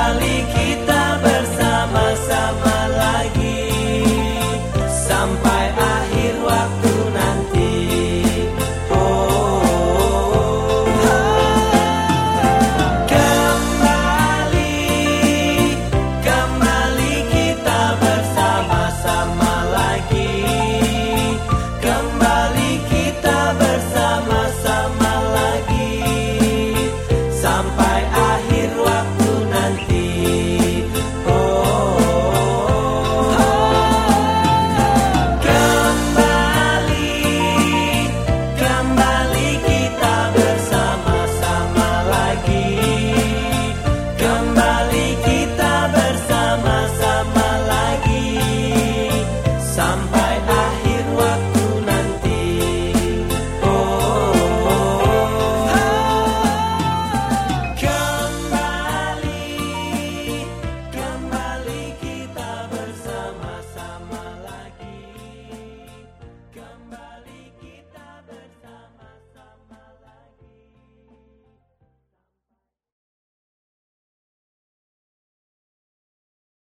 balik